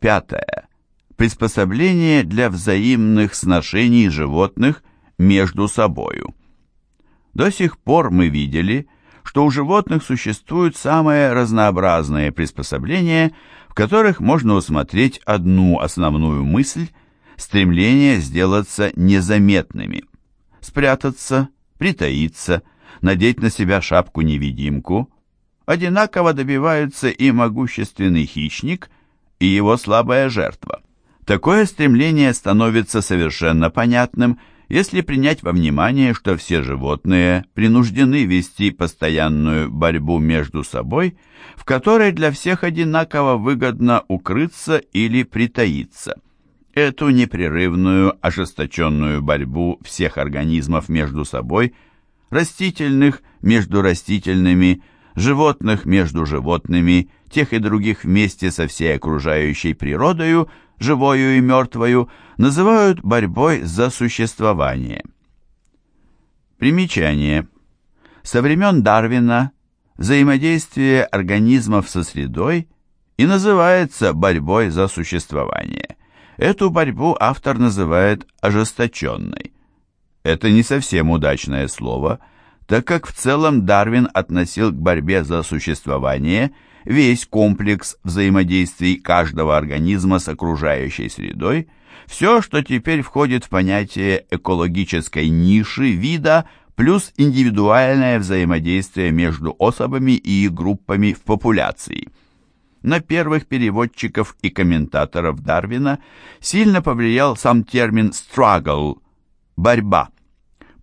Пятое. Приспособление для взаимных сношений животных между собою. До сих пор мы видели, что у животных существуют самые разнообразные приспособления, в которых можно усмотреть одну основную мысль – стремление сделаться незаметными, спрятаться, притаиться, надеть на себя шапку-невидимку. Одинаково добиваются и могущественный хищник, и его слабая жертва. Такое стремление становится совершенно понятным, если принять во внимание, что все животные принуждены вести постоянную борьбу между собой, в которой для всех одинаково выгодно укрыться или притаиться. Эту непрерывную, ожесточенную борьбу всех организмов между собой, растительных между растительными, животных между животными, тех и других вместе со всей окружающей природою – живою и мертвою, называют борьбой за существование. Примечание. Со времен Дарвина взаимодействие организмов со средой и называется борьбой за существование. Эту борьбу автор называет ожесточенной. Это не совсем удачное слово, так как в целом Дарвин относил к борьбе за существование – весь комплекс взаимодействий каждого организма с окружающей средой, все, что теперь входит в понятие экологической ниши вида плюс индивидуальное взаимодействие между особами и группами в популяции. На первых переводчиков и комментаторов Дарвина сильно повлиял сам термин «struggle» – «борьба».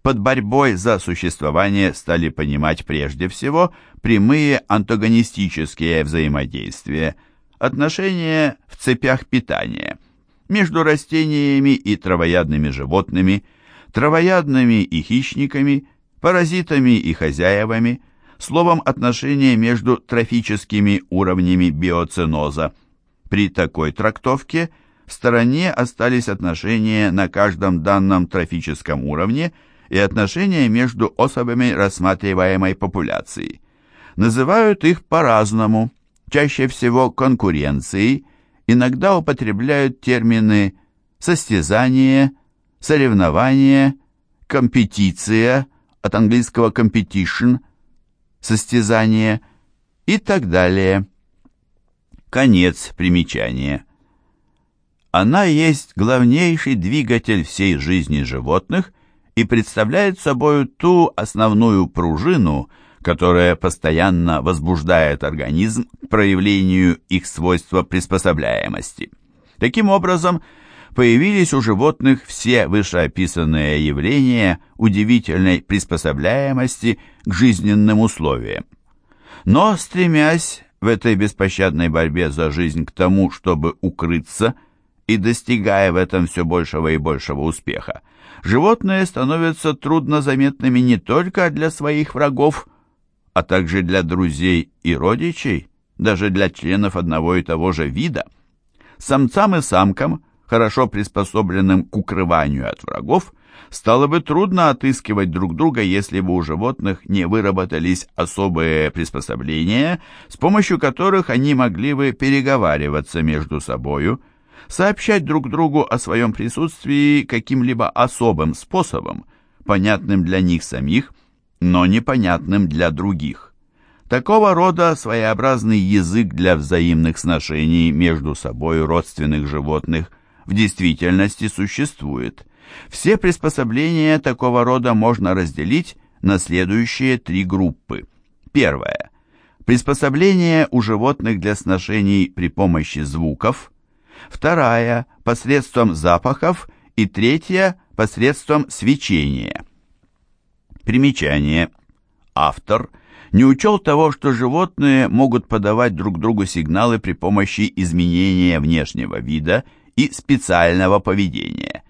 Под борьбой за существование стали понимать прежде всего прямые антагонистические взаимодействия, отношения в цепях питания между растениями и травоядными животными, травоядными и хищниками, паразитами и хозяевами, словом, отношения между трофическими уровнями биоценоза. При такой трактовке в стороне остались отношения на каждом данном трофическом уровне – и отношения между особями рассматриваемой популяции. Называют их по-разному, чаще всего конкуренцией, иногда употребляют термины состязание, соревнование, компетиция, от английского competition, состязание и так далее. Конец примечания. Она есть главнейший двигатель всей жизни животных и представляет собой ту основную пружину, которая постоянно возбуждает организм к проявлению их свойства приспособляемости. Таким образом, появились у животных все вышеописанные явления удивительной приспособляемости к жизненным условиям. Но, стремясь в этой беспощадной борьбе за жизнь к тому, чтобы укрыться, и достигая в этом все большего и большего успеха, животные становятся трудно заметными не только для своих врагов, а также для друзей и родичей, даже для членов одного и того же вида. Самцам и самкам, хорошо приспособленным к укрыванию от врагов, стало бы трудно отыскивать друг друга, если бы у животных не выработались особые приспособления, с помощью которых они могли бы переговариваться между собою, сообщать друг другу о своем присутствии каким-либо особым способом, понятным для них самих, но непонятным для других. Такого рода своеобразный язык для взаимных сношений между собой родственных животных в действительности существует. Все приспособления такого рода можно разделить на следующие три группы. Первое. Приспособления у животных для сношений при помощи звуков – вторая – посредством запахов и третья – посредством свечения. Примечание. Автор не учел того, что животные могут подавать друг другу сигналы при помощи изменения внешнего вида и специального поведения.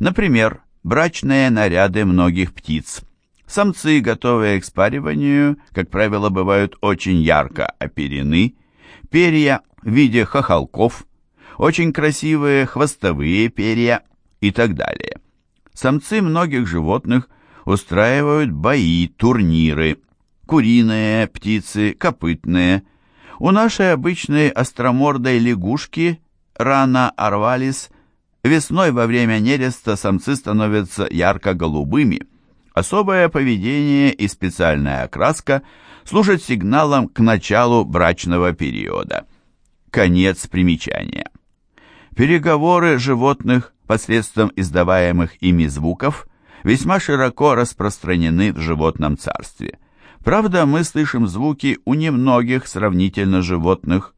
Например, брачные наряды многих птиц. Самцы, готовые к спариванию, как правило, бывают очень ярко оперены, перья в виде хохолков – очень красивые хвостовые перья и так далее. Самцы многих животных устраивают бои, турниры, куриные птицы, копытные. У нашей обычной остромордой лягушки рана арвалис, весной во время нереста самцы становятся ярко-голубыми. Особое поведение и специальная окраска служат сигналом к началу брачного периода. Конец примечания. Переговоры животных посредством издаваемых ими звуков весьма широко распространены в животном царстве. Правда, мы слышим звуки у немногих сравнительно животных,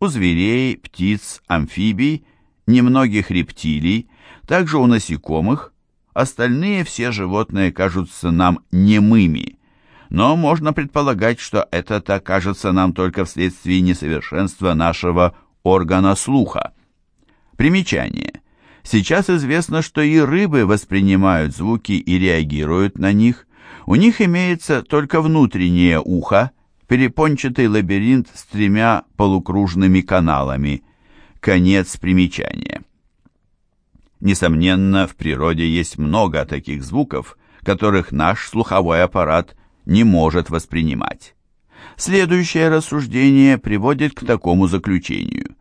у зверей, птиц, амфибий, немногих рептилий, также у насекомых. Остальные все животные кажутся нам немыми, но можно предполагать, что это так кажется нам только вследствие несовершенства нашего органа слуха. Примечание. Сейчас известно, что и рыбы воспринимают звуки и реагируют на них. У них имеется только внутреннее ухо, перепончатый лабиринт с тремя полукружными каналами. Конец примечания. Несомненно, в природе есть много таких звуков, которых наш слуховой аппарат не может воспринимать. Следующее рассуждение приводит к такому заключению.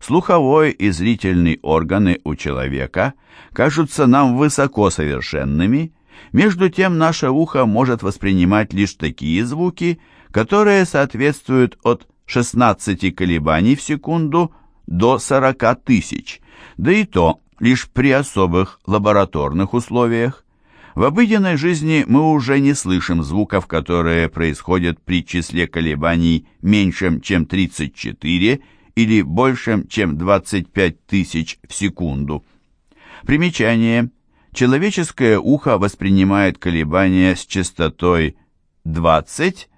Слуховой и зрительный органы у человека кажутся нам высоко совершенными, между тем наше ухо может воспринимать лишь такие звуки, которые соответствуют от 16 колебаний в секунду до 40 тысяч, да и то лишь при особых лабораторных условиях. В обыденной жизни мы уже не слышим звуков, которые происходят при числе колебаний меньшем, чем 34 или большим, чем 25 тысяч в секунду. Примечание. Человеческое ухо воспринимает колебания с частотой 20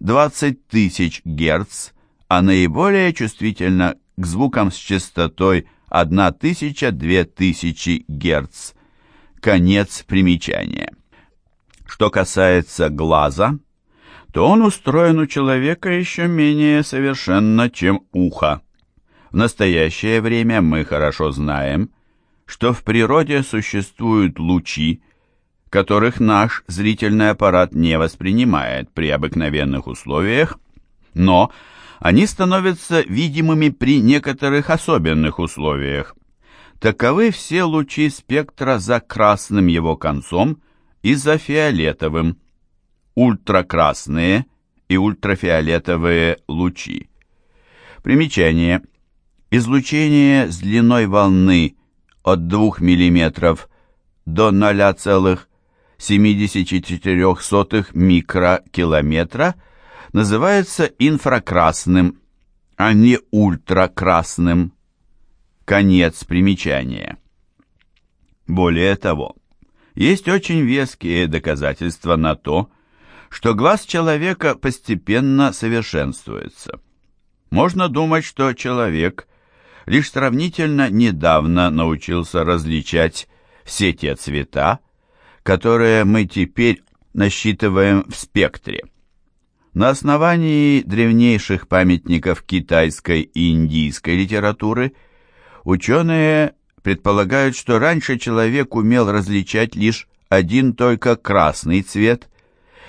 20 тысяч Гц, а наиболее чувствительно к звукам с частотой 1000-2000 Гц. Конец примечания. Что касается глаза, то он устроен у человека еще менее совершенно, чем ухо. В настоящее время мы хорошо знаем, что в природе существуют лучи, которых наш зрительный аппарат не воспринимает при обыкновенных условиях, но они становятся видимыми при некоторых особенных условиях. Таковы все лучи спектра за красным его концом и за фиолетовым, ультракрасные и ультрафиолетовые лучи. Примечание – Излучение с длиной волны от 2 мм до 0,74 микрокилометра называется инфракрасным, а не ультракрасным. Конец примечания. Более того, есть очень веские доказательства на то, что глаз человека постепенно совершенствуется. Можно думать, что человек лишь сравнительно недавно научился различать все те цвета, которые мы теперь насчитываем в спектре. На основании древнейших памятников китайской и индийской литературы ученые предполагают, что раньше человек умел различать лишь один только красный цвет,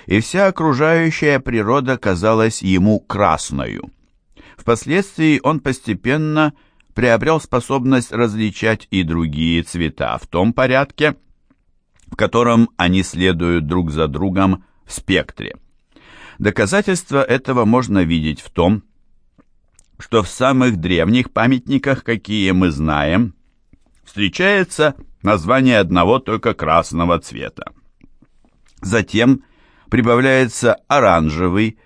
и вся окружающая природа казалась ему красною. Впоследствии он постепенно приобрел способность различать и другие цвета в том порядке, в котором они следуют друг за другом в спектре. Доказательство этого можно видеть в том, что в самых древних памятниках, какие мы знаем, встречается название одного только красного цвета. Затем прибавляется оранжевый,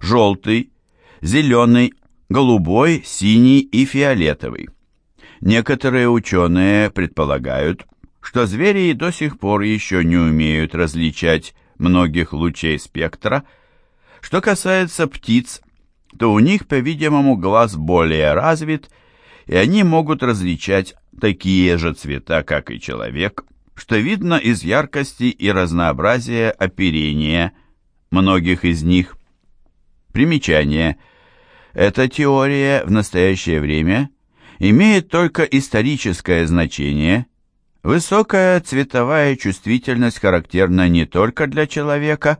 желтый, зеленый, голубой, синий и фиолетовый. Некоторые ученые предполагают, что звери до сих пор еще не умеют различать многих лучей спектра. Что касается птиц, то у них, по-видимому, глаз более развит, и они могут различать такие же цвета, как и человек, что видно из яркости и разнообразия оперения многих из них. Примечание – эта теория в настоящее время имеет только историческое значение. Высокая цветовая чувствительность характерна не только для человека,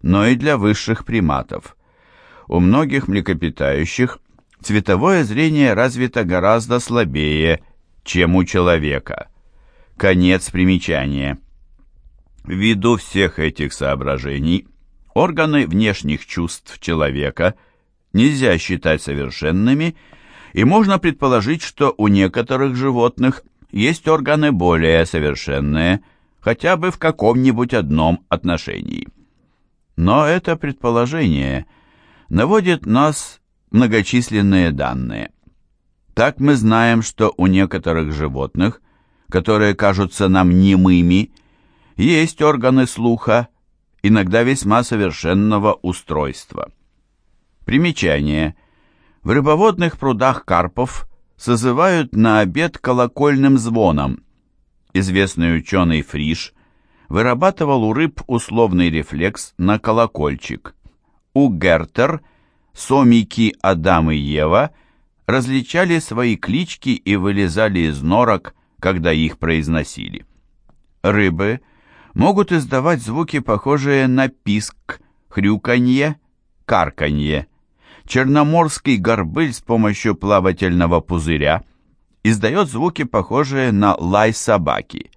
но и для высших приматов. У многих млекопитающих цветовое зрение развито гораздо слабее, чем у человека. Конец примечания. Ввиду всех этих соображений, органы внешних чувств человека нельзя считать совершенными, и можно предположить, что у некоторых животных есть органы более совершенные, хотя бы в каком-нибудь одном отношении. Но это предположение наводит нас многочисленные данные. Так мы знаем, что у некоторых животных, которые кажутся нам немыми, есть органы слуха, иногда весьма совершенного устройства. Примечание. В рыбоводных прудах карпов созывают на обед колокольным звоном. Известный ученый Фриш вырабатывал у рыб условный рефлекс на колокольчик. У Гертер сомики Адам и Ева различали свои клички и вылезали из норок, когда их произносили. Рыбы могут издавать звуки, похожие на писк, хрюканье, карканье. Черноморский горбыль с помощью плавательного пузыря издает звуки, похожие на лай собаки.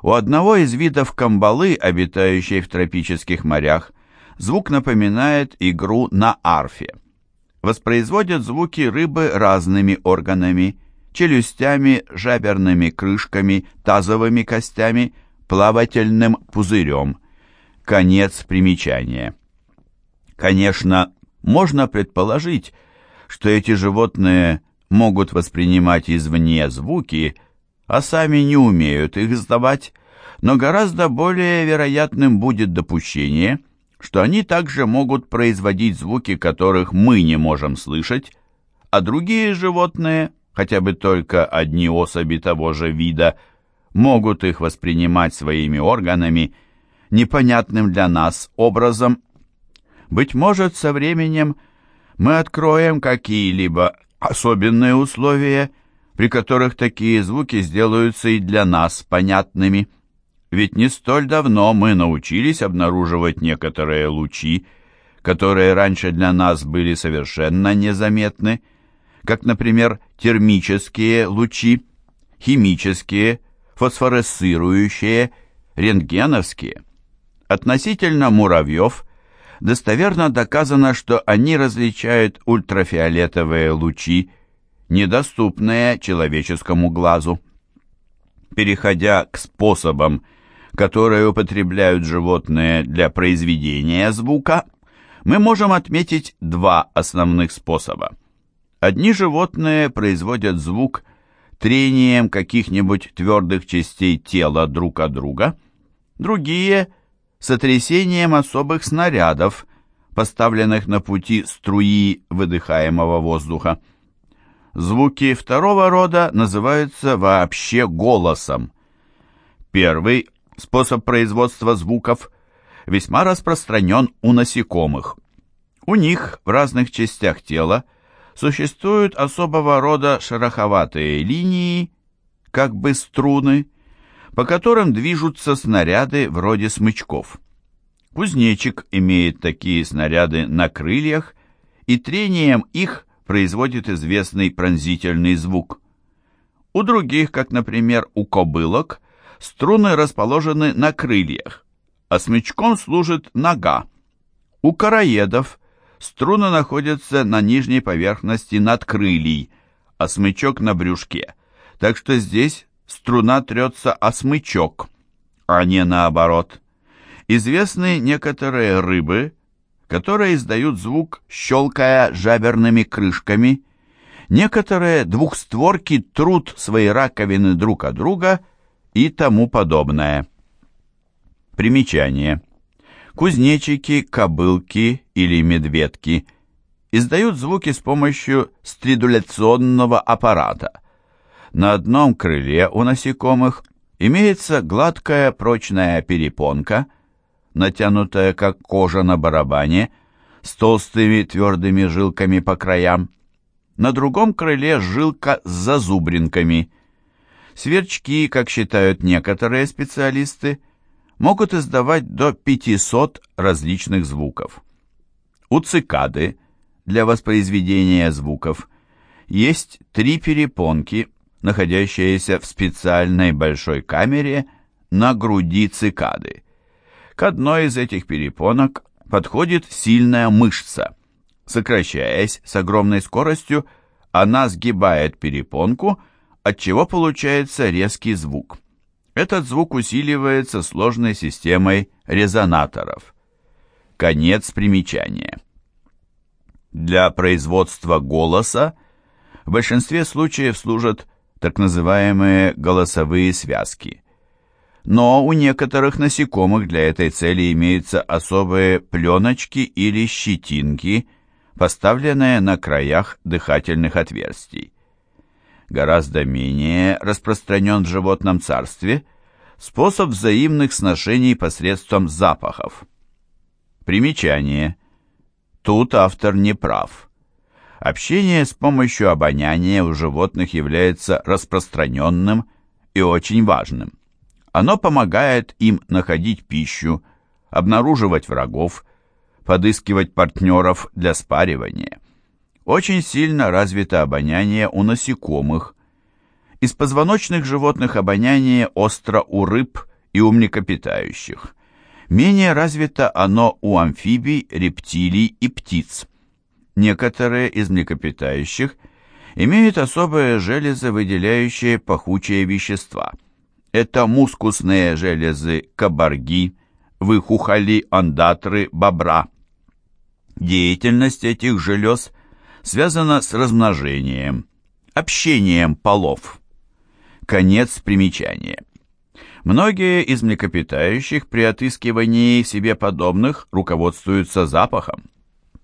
У одного из видов камбалы, обитающей в тропических морях, звук напоминает игру на арфе. Воспроизводят звуки рыбы разными органами, челюстями, жаберными крышками, тазовыми костями, плавательным пузырем. Конец примечания. Конечно, можно предположить, что эти животные могут воспринимать извне звуки, а сами не умеют их издавать, но гораздо более вероятным будет допущение, что они также могут производить звуки, которых мы не можем слышать, а другие животные, хотя бы только одни особи того же вида, могут их воспринимать своими органами, непонятным для нас образом быть может, со временем мы откроем какие-либо особенные условия, при которых такие звуки сделаются и для нас понятными. Ведь не столь давно мы научились обнаруживать некоторые лучи, которые раньше для нас были совершенно незаметны, как, например, термические лучи, химические, фосфоресцирующие, рентгеновские. Относительно муравьев достоверно доказано, что они различают ультрафиолетовые лучи, недоступные человеческому глазу. Переходя к способам, которые употребляют животные для произведения звука, мы можем отметить два основных способа. Одни животные производят звук трением каких-нибудь твердых частей тела друг от друга, другие – сотрясением особых снарядов, поставленных на пути струи выдыхаемого воздуха. Звуки второго рода называются вообще голосом. Первый способ производства звуков весьма распространен у насекомых. У них в разных частях тела существуют особого рода шероховатые линии, как бы струны, по которым движутся снаряды вроде смычков. Кузнечик имеет такие снаряды на крыльях, и трением их производит известный пронзительный звук. У других, как, например, у кобылок, струны расположены на крыльях, а смычком служит нога. У короедов струны находятся на нижней поверхности над крыльей, а смычок на брюшке, так что здесь струна трется о смычок, а не наоборот. Известны некоторые рыбы, которые издают звук, щелкая жаберными крышками. Некоторые двухстворки трут свои раковины друг от друга и тому подобное. Примечание. Кузнечики, кобылки или медведки издают звуки с помощью стридуляционного аппарата – на одном крыле у насекомых имеется гладкая прочная перепонка, натянутая как кожа на барабане, с толстыми твердыми жилками по краям. На другом крыле жилка с зазубринками. Сверчки, как считают некоторые специалисты, могут издавать до 500 различных звуков. У цикады для воспроизведения звуков. Есть три перепонки, находящиеся в специальной большой камере на груди цикады. К одной из этих перепонок подходит сильная мышца. Сокращаясь с огромной скоростью, она сгибает перепонку, отчего получается резкий звук. Этот звук усиливается сложной системой резонаторов. Конец примечания. Для производства голоса в большинстве случаев служат так называемые голосовые связки. Но у некоторых насекомых для этой цели имеются особые пленочки или щетинки, поставленные на краях дыхательных отверстий. Гораздо менее распространен в животном царстве способ взаимных сношений посредством запахов. Примечание – Тут автор не прав. Общение с помощью обоняния у животных является распространенным и очень важным. Оно помогает им находить пищу, обнаруживать врагов, подыскивать партнеров для спаривания. Очень сильно развито обоняние у насекомых. Из позвоночных животных обоняние остро у рыб и у млекопитающих. Менее развито оно у амфибий, рептилий и птиц. Некоторые из млекопитающих имеют особые железы, выделяющие пахучие вещества. Это мускусные железы кабарги, выхухоли, андатры, бобра. Деятельность этих желез связана с размножением, общением полов. Конец примечания. Многие из млекопитающих при отыскивании себе подобных руководствуются запахом.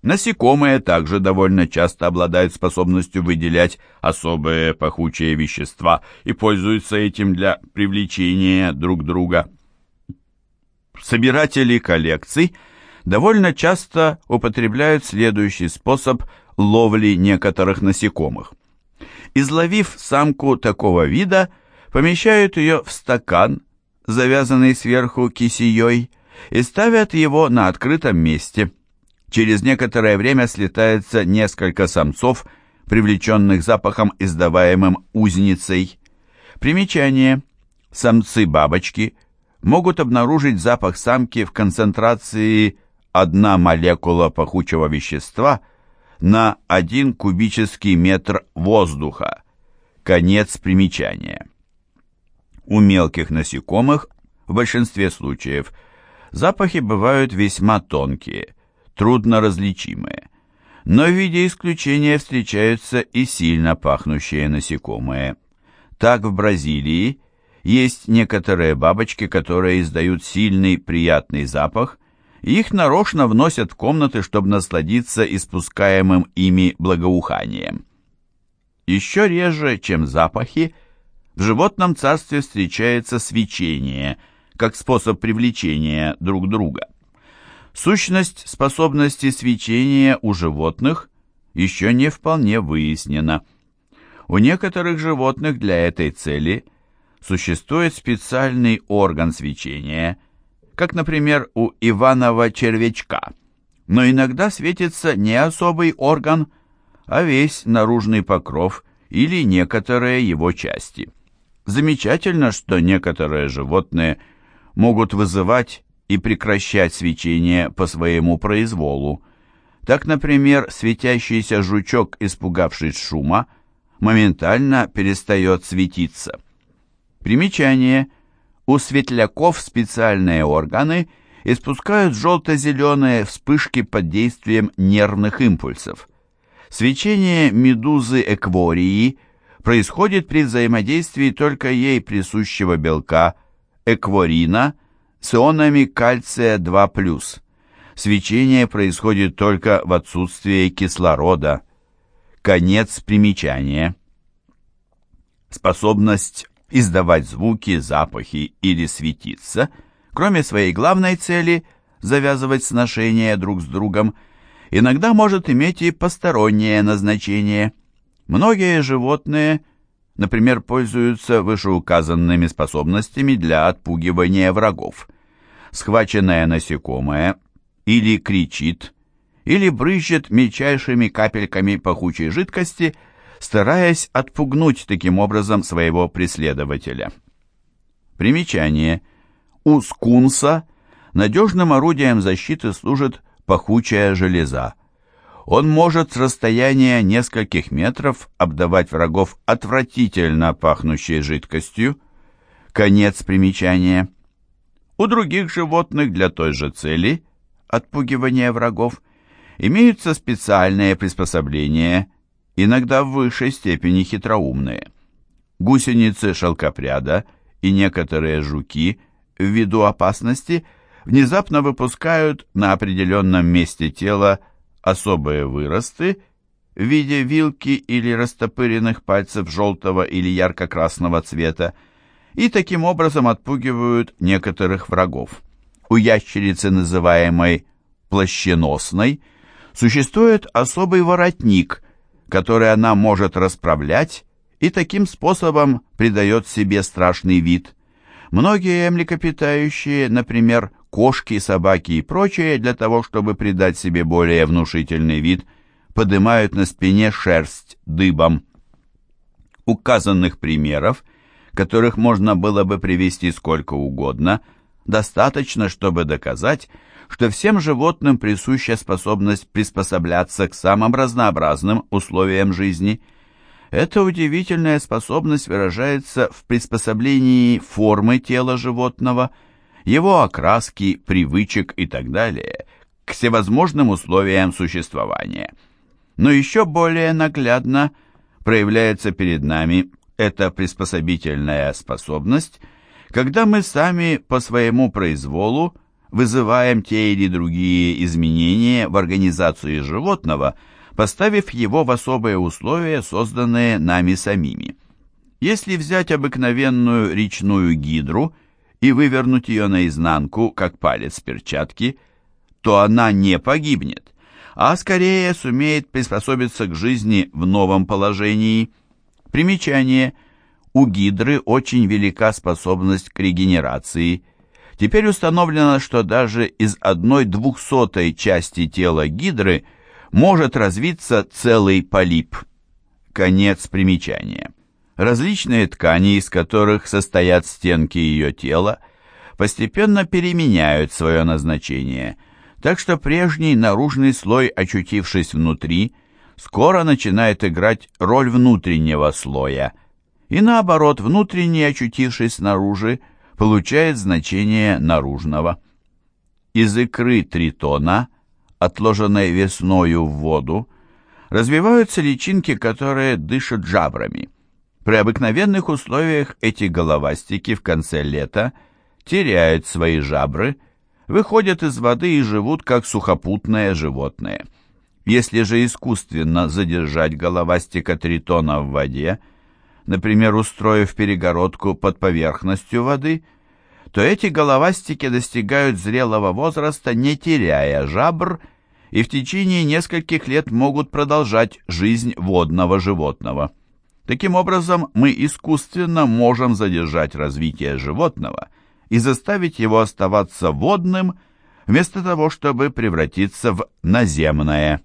Насекомые также довольно часто обладают способностью выделять особые пахучие вещества и пользуются этим для привлечения друг друга. Собиратели коллекций довольно часто употребляют следующий способ ловли некоторых насекомых. Изловив самку такого вида, помещают ее в стакан завязанный сверху кисеей, и ставят его на открытом месте. Через некоторое время слетается несколько самцов, привлеченных запахом, издаваемым узницей. Примечание. Самцы-бабочки могут обнаружить запах самки в концентрации одна молекула пахучего вещества на 1 кубический метр воздуха. Конец примечания. У мелких насекомых, в большинстве случаев, запахи бывают весьма тонкие, трудно различимые. Но в виде исключения встречаются и сильно пахнущие насекомые. Так в Бразилии есть некоторые бабочки, которые издают сильный приятный запах, их нарочно вносят в комнаты, чтобы насладиться испускаемым ими благоуханием. Еще реже, чем запахи, в животном царстве встречается свечение, как способ привлечения друг друга. Сущность способности свечения у животных еще не вполне выяснена. У некоторых животных для этой цели существует специальный орган свечения, как, например, у Иванова червячка. Но иногда светится не особый орган, а весь наружный покров или некоторые его части. Замечательно, что некоторые животные могут вызывать и прекращать свечение по своему произволу. Так, например, светящийся жучок, испугавшись шума, моментально перестает светиться. Примечание. У светляков специальные органы испускают желто-зеленые вспышки под действием нервных импульсов. Свечение медузы эквории – происходит при взаимодействии только ей присущего белка экворина с ионами кальция 2+. Свечение происходит только в отсутствии кислорода. Конец примечания. Способность издавать звуки, запахи или светиться, кроме своей главной цели завязывать сношения друг с другом, иногда может иметь и постороннее назначение – Многие животные, например, пользуются вышеуказанными способностями для отпугивания врагов. Схваченное насекомое или кричит, или брызжет мельчайшими капельками пахучей жидкости, стараясь отпугнуть таким образом своего преследователя. Примечание. У скунса надежным орудием защиты служит пахучая железа. Он может с расстояния нескольких метров обдавать врагов отвратительно пахнущей жидкостью. Конец примечания. У других животных для той же цели, отпугивания врагов, имеются специальные приспособления, иногда в высшей степени хитроумные. Гусеницы шелкопряда и некоторые жуки, ввиду опасности, внезапно выпускают на определенном месте тела особые выросты в виде вилки или растопыренных пальцев желтого или ярко-красного цвета, и таким образом отпугивают некоторых врагов. У ящерицы, называемой плащеносной, существует особый воротник, который она может расправлять и таким способом придает себе страшный вид. Многие млекопитающие, например, кошки, собаки и прочее, для того, чтобы придать себе более внушительный вид, поднимают на спине шерсть дыбом. Указанных примеров которых можно было бы привести сколько угодно, достаточно, чтобы доказать, что всем животным присуща способность приспосабляться к самым разнообразным условиям жизни. Эта удивительная способность выражается в приспособлении формы тела животного, его окраски, привычек и так далее к всевозможным условиям существования. Но еще более наглядно проявляется перед нами эта приспособительная способность, когда мы сами по своему произволу вызываем те или другие изменения в организации животного, поставив его в особые условия, созданные нами самими. Если взять обыкновенную речную гидру и вывернуть ее наизнанку, как палец перчатки, то она не погибнет, а скорее сумеет приспособиться к жизни в новом положении – Примечание. У гидры очень велика способность к регенерации. Теперь установлено, что даже из одной двухсотой части тела гидры может развиться целый полип. Конец примечания. Различные ткани, из которых состоят стенки ее тела, постепенно переменяют свое назначение, так что прежний наружный слой, очутившись внутри, скоро начинает играть роль внутреннего слоя, и наоборот, внутренний, очутившись снаружи, получает значение наружного. Из икры тритона, отложенной весною в воду, развиваются личинки, которые дышат жабрами. При обыкновенных условиях эти головастики в конце лета теряют свои жабры, выходят из воды и живут как сухопутные животные. Если же искусственно задержать головастика тритона в воде, например, устроив перегородку под поверхностью воды, то эти головастики достигают зрелого возраста, не теряя жабр, и в течение нескольких лет могут продолжать жизнь водного животного. Таким образом, мы искусственно можем задержать развитие животного и заставить его оставаться водным, вместо того, чтобы превратиться в наземное.